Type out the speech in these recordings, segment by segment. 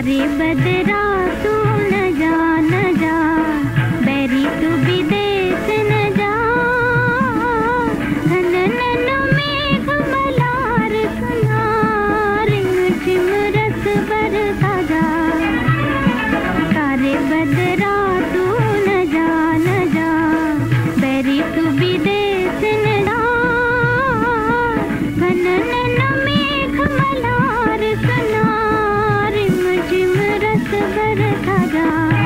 हमारे बदरा देखा जा।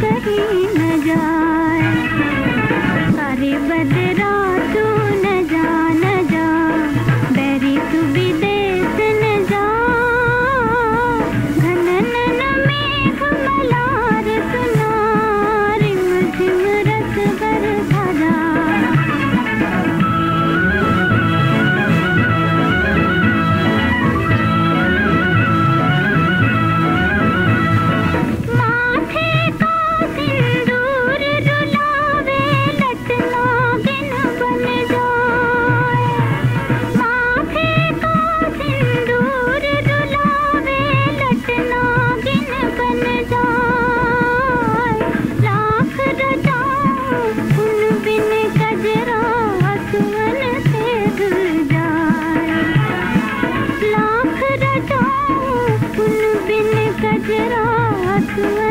सही Hello.